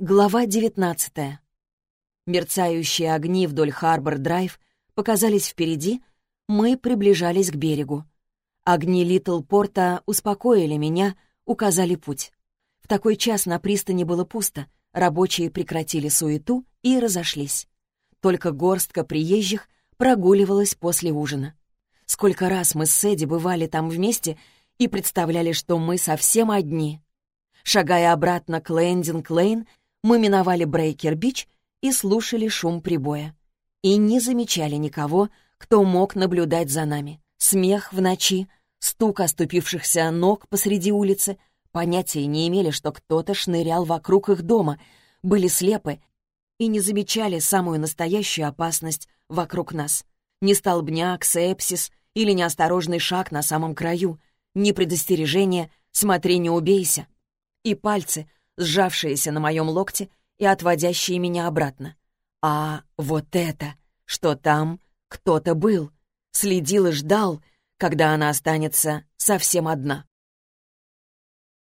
Глава 19. Мерцающие огни вдоль Харбор-драйв показались впереди, мы приближались к берегу. Огни Литл-Порта успокоили меня, указали путь. В такой час на пристани было пусто, рабочие прекратили суету и разошлись. Только горстка приезжих прогуливалась после ужина. Сколько раз мы с Сэдди бывали там вместе и представляли, что мы совсем одни. Шагая обратно к Лендинг-Лейн, мы миновали Брейкер-Бич и слушали шум прибоя. И не замечали никого, кто мог наблюдать за нами. Смех в ночи, стук оступившихся ног посреди улицы, понятия не имели, что кто-то шнырял вокруг их дома, были слепы и не замечали самую настоящую опасность вокруг нас. Ни столбняк, сепсис или неосторожный шаг на самом краю, ни предостережение «смотри, не убейся». И пальцы — сжавшиеся на моем локте и отводящие меня обратно. А вот это, что там кто-то был, следил и ждал, когда она останется совсем одна.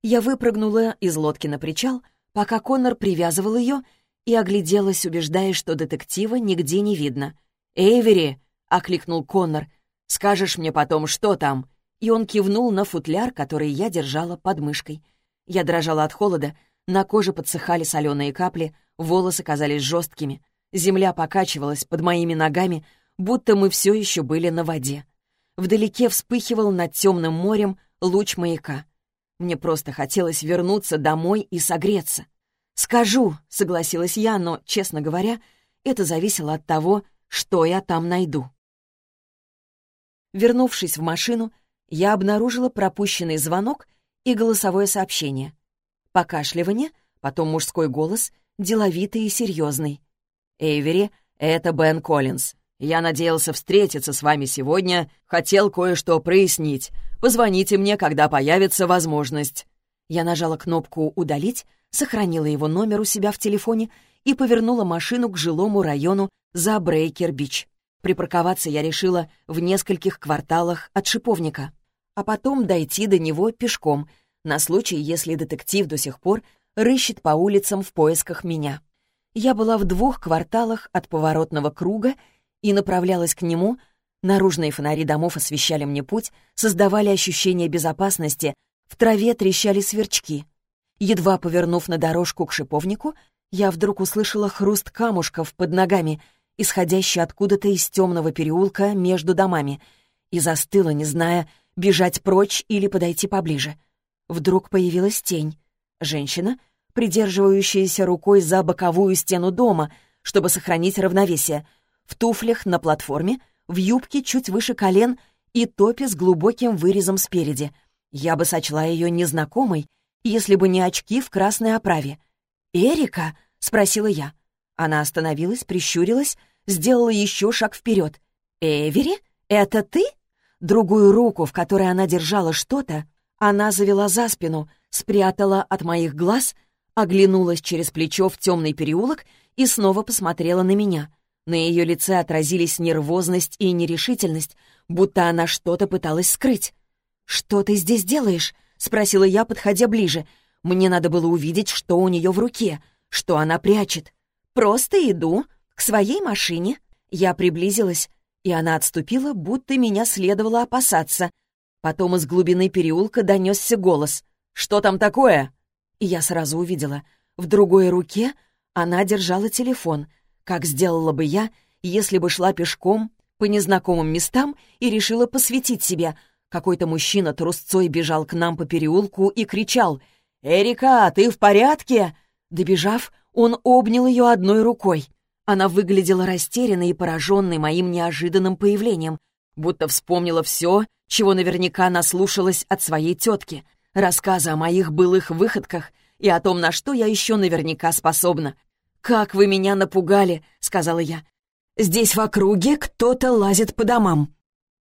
Я выпрыгнула из лодки на причал, пока Коннор привязывал ее, и огляделась, убеждаясь, что детектива нигде не видно. «Эйвери!» — окликнул Коннор. «Скажешь мне потом, что там?» И он кивнул на футляр, который я держала под мышкой. Я дрожала от холода, на коже подсыхали соленые капли, волосы казались жесткими. Земля покачивалась под моими ногами, будто мы все еще были на воде. Вдалеке вспыхивал над темным морем луч маяка. Мне просто хотелось вернуться домой и согреться. «Скажу», — согласилась я, но, честно говоря, это зависело от того, что я там найду. Вернувшись в машину, я обнаружила пропущенный звонок и голосовое сообщение. Покашливание, потом мужской голос, деловитый и серьезный. «Эйвери, это Бен Коллинз. Я надеялся встретиться с вами сегодня, хотел кое-что прояснить. Позвоните мне, когда появится возможность». Я нажала кнопку «Удалить», сохранила его номер у себя в телефоне и повернула машину к жилому району за Брейкер-Бич. Припарковаться я решила в нескольких кварталах от шиповника, а потом дойти до него пешком — на случай, если детектив до сих пор рыщет по улицам в поисках меня. Я была в двух кварталах от поворотного круга и направлялась к нему. Наружные фонари домов освещали мне путь, создавали ощущение безопасности, в траве трещали сверчки. Едва повернув на дорожку к шиповнику, я вдруг услышала хруст камушков под ногами, исходящий откуда-то из темного переулка между домами, и застыла, не зная, бежать прочь или подойти поближе — Вдруг появилась тень. Женщина, придерживающаяся рукой за боковую стену дома, чтобы сохранить равновесие, в туфлях на платформе, в юбке чуть выше колен и топе с глубоким вырезом спереди. Я бы сочла ее незнакомой, если бы не очки в красной оправе. «Эрика?» — спросила я. Она остановилась, прищурилась, сделала еще шаг вперед. «Эвери? Это ты?» Другую руку, в которой она держала что-то, она завела за спину, спрятала от моих глаз, оглянулась через плечо в темный переулок и снова посмотрела на меня. На ее лице отразились нервозность и нерешительность, будто она что-то пыталась скрыть. «Что ты здесь делаешь?» — спросила я, подходя ближе. Мне надо было увидеть, что у нее в руке, что она прячет. «Просто иду к своей машине». Я приблизилась, и она отступила, будто меня следовало опасаться — Потом из глубины переулка донесся голос. «Что там такое?» И я сразу увидела. В другой руке она держала телефон, как сделала бы я, если бы шла пешком по незнакомым местам и решила посвятить себя. Какой-то мужчина трусцой бежал к нам по переулку и кричал «Эрика, ты в порядке?» Добежав, он обнял ее одной рукой. Она выглядела растерянной и пораженной моим неожиданным появлением, будто вспомнила все чего наверняка наслушалась от своей тетки, рассказа о моих былых выходках и о том, на что я еще наверняка способна. «Как вы меня напугали!» — сказала я. «Здесь в округе кто-то лазит по домам».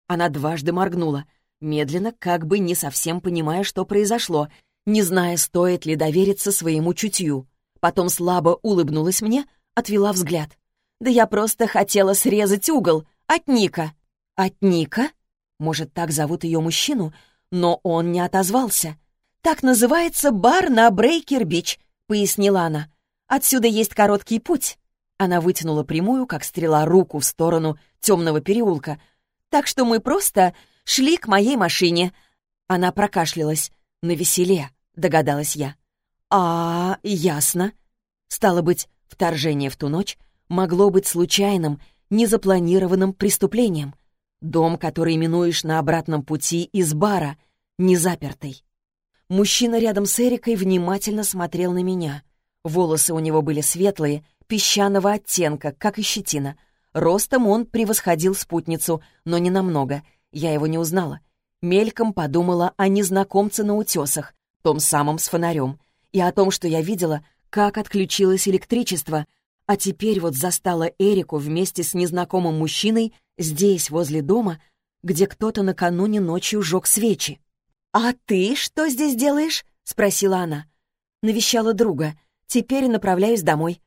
Она дважды моргнула, медленно, как бы не совсем понимая, что произошло, не зная, стоит ли довериться своему чутью. Потом слабо улыбнулась мне, отвела взгляд. «Да я просто хотела срезать угол. От Ника». «От Ника?» Может, так зовут ее мужчину, но он не отозвался. «Так называется бар на Брейкер-Бич», — пояснила она. Отсюда есть короткий путь». Она вытянула прямую, как стрела, руку в сторону темного переулка. «Так что мы просто шли к моей машине». Она прокашлялась. «Навеселе», — догадалась я. «А, ясно». Стало быть, вторжение в ту ночь могло быть случайным, незапланированным преступлением. Дом, который минуешь на обратном пути из бара, не запертый. Мужчина рядом с Эрикой внимательно смотрел на меня. Волосы у него были светлые, песчаного оттенка, как и щетина. Ростом он превосходил спутницу, но не намного. Я его не узнала. Мельком подумала о незнакомце на утесах, том самом с фонарем, и о том, что я видела, как отключилось электричество, а теперь вот застала Эрику вместе с незнакомым мужчиной здесь, возле дома, где кто-то накануне ночью жег свечи. «А ты что здесь делаешь?» — спросила она. Навещала друга. «Теперь направляюсь домой».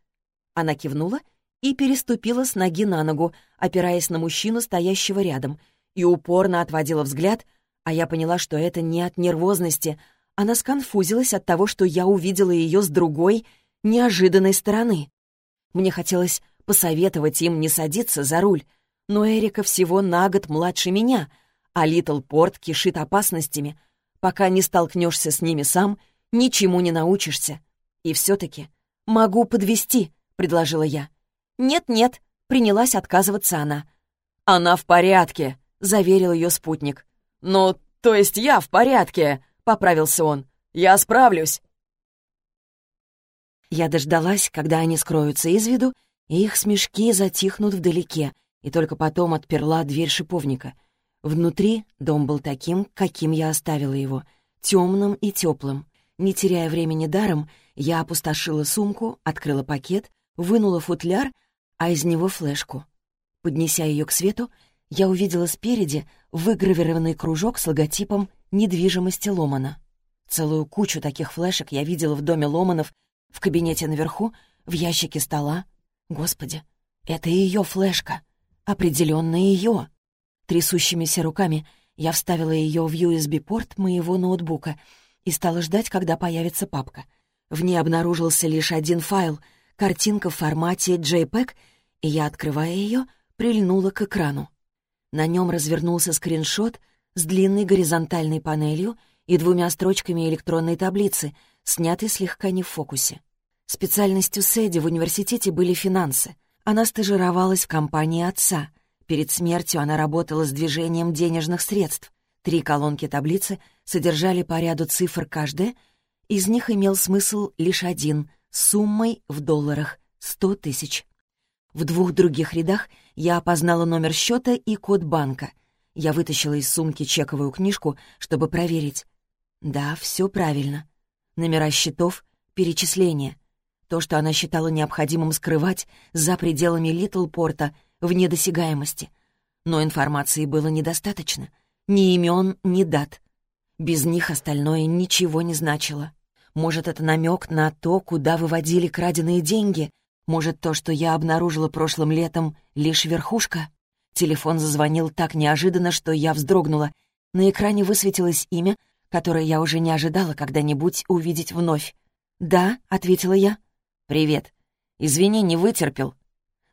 Она кивнула и переступила с ноги на ногу, опираясь на мужчину, стоящего рядом, и упорно отводила взгляд, а я поняла, что это не от нервозности. Она сконфузилась от того, что я увидела ее с другой, неожиданной стороны. Мне хотелось посоветовать им не садиться за руль, но Эрика всего на год младше меня, а Литл Порт кишит опасностями. Пока не столкнешься с ними сам, ничему не научишься. И все-таки могу подвести, предложила я. Нет-нет, принялась отказываться она. Она в порядке, заверил ее спутник. Ну, то есть я в порядке, поправился он. Я справлюсь. Я дождалась, когда они скроются из виду, и их смешки затихнут вдалеке, и только потом отперла дверь шиповника. Внутри дом был таким, каким я оставила его, темным и теплым. Не теряя времени даром, я опустошила сумку, открыла пакет, вынула футляр, а из него флешку. Поднеся ее к свету, я увидела спереди выгравированный кружок с логотипом недвижимости Ломана. Целую кучу таких флешек я видела в доме Ломанов в кабинете наверху, в ящике стола. Господи, это ее флешка. Определенно ее. Трясущимися руками я вставила ее в USB-порт моего ноутбука и стала ждать, когда появится папка. В ней обнаружился лишь один файл — картинка в формате JPEG, и я, открывая ее, прильнула к экрану. На нем развернулся скриншот с длинной горизонтальной панелью и двумя строчками электронной таблицы — снятый слегка не в фокусе. Специальностью Сэдди в университете были финансы. Она стажировалась в компании отца. Перед смертью она работала с движением денежных средств. Три колонки таблицы содержали по ряду цифр каждая, из них имел смысл лишь один — суммой в долларах — 100 тысяч. В двух других рядах я опознала номер счета и код банка. Я вытащила из сумки чековую книжку, чтобы проверить. Да, все правильно номера счетов, перечисления. То, что она считала необходимым скрывать за пределами Литлпорта, вне досягаемости. Но информации было недостаточно. Ни имен, ни дат. Без них остальное ничего не значило. Может, это намек на то, куда выводили краденые деньги? Может, то, что я обнаружила прошлым летом, лишь верхушка? Телефон зазвонил так неожиданно, что я вздрогнула. На экране высветилось имя, которое я уже не ожидала когда-нибудь увидеть вновь. «Да», — ответила я. «Привет. Извини, не вытерпел».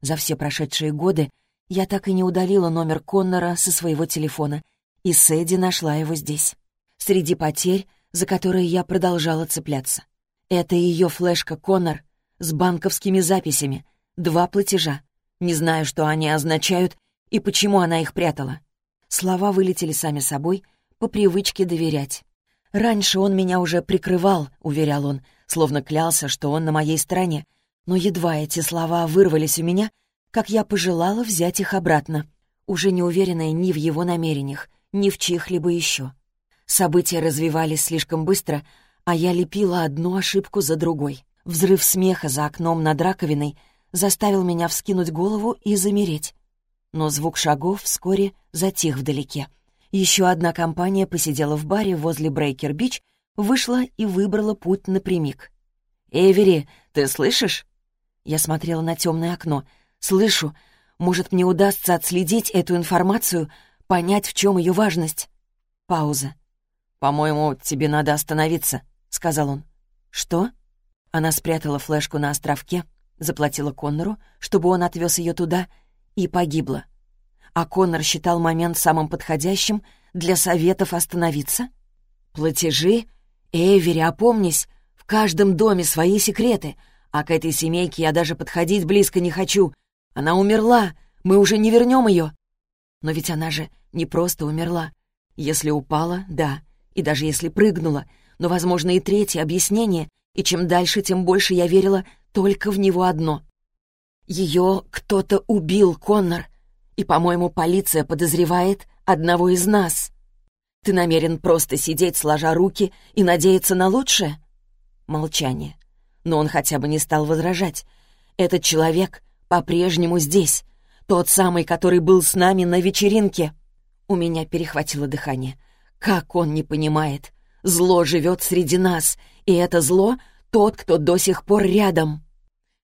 За все прошедшие годы я так и не удалила номер Коннора со своего телефона, и Сэдди нашла его здесь. Среди потерь, за которые я продолжала цепляться. Это ее флешка Коннор с банковскими записями, два платежа. Не знаю, что они означают и почему она их прятала. Слова вылетели сами собой, по привычке доверять. «Раньше он меня уже прикрывал», — уверял он, словно клялся, что он на моей стороне. Но едва эти слова вырвались у меня, как я пожелала взять их обратно, уже не уверенная ни в его намерениях, ни в чьих-либо еще. События развивались слишком быстро, а я лепила одну ошибку за другой. Взрыв смеха за окном над раковиной заставил меня вскинуть голову и замереть. Но звук шагов вскоре затих вдалеке. Еще одна компания посидела в баре возле Брейкер-Бич, вышла и выбрала путь напрямик. «Эвери, ты слышишь?» Я смотрела на темное окно. «Слышу. Может, мне удастся отследить эту информацию, понять, в чем ее важность?» Пауза. «По-моему, тебе надо остановиться», — сказал он. «Что?» Она спрятала флешку на островке, заплатила Коннору, чтобы он отвез ее туда, и погибла. А Коннор считал момент самым подходящим для советов остановиться? Платежи? Эвери, опомнись, в каждом доме свои секреты, а к этой семейке я даже подходить близко не хочу. Она умерла, мы уже не вернем ее. Но ведь она же не просто умерла. Если упала, да, и даже если прыгнула, но, возможно, и третье объяснение, и чем дальше, тем больше я верила только в него одно. Ее кто-то убил, Коннор, и, по-моему, полиция подозревает одного из нас. Ты намерен просто сидеть, сложа руки, и надеяться на лучшее? Молчание. Но он хотя бы не стал возражать. Этот человек по-прежнему здесь. Тот самый, который был с нами на вечеринке. У меня перехватило дыхание. Как он не понимает? Зло живет среди нас, и это зло — тот, кто до сих пор рядом.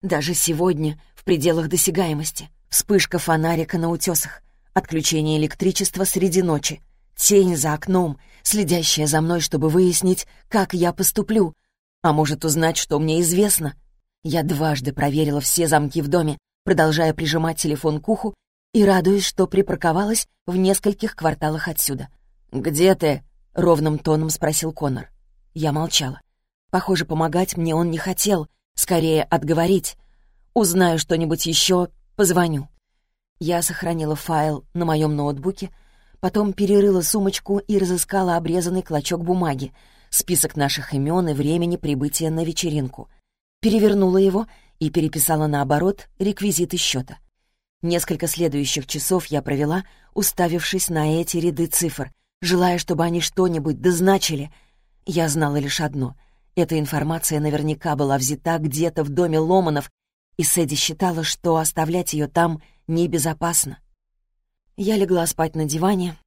Даже сегодня, в пределах досягаемости. Вспышка фонарика на утесах, отключение электричества среди ночи, тень за окном, следящая за мной, чтобы выяснить, как я поступлю, а может узнать, что мне известно. Я дважды проверила все замки в доме, продолжая прижимать телефон к уху и радуясь, что припарковалась в нескольких кварталах отсюда. «Где ты?» — ровным тоном спросил Конор. Я молчала. Похоже, помогать мне он не хотел, скорее отговорить. Узнаю что-нибудь еще, позвоню. Я сохранила файл на моем ноутбуке, потом перерыла сумочку и разыскала обрезанный клочок бумаги, список наших имен и времени прибытия на вечеринку. Перевернула его и переписала наоборот реквизиты счета. Несколько следующих часов я провела, уставившись на эти ряды цифр, желая, чтобы они что-нибудь дозначили. Я знала лишь одно — эта информация наверняка была взята где-то в доме Ломанов, и Сэдди считала, что оставлять ее там небезопасно. Я легла спать на диване.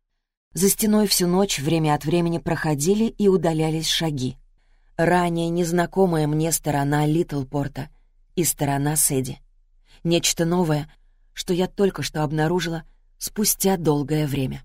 За стеной всю ночь время от времени проходили и удалялись шаги. Ранее незнакомая мне сторона Литлпорта и сторона Сэдди. Нечто новое, что я только что обнаружила спустя долгое время.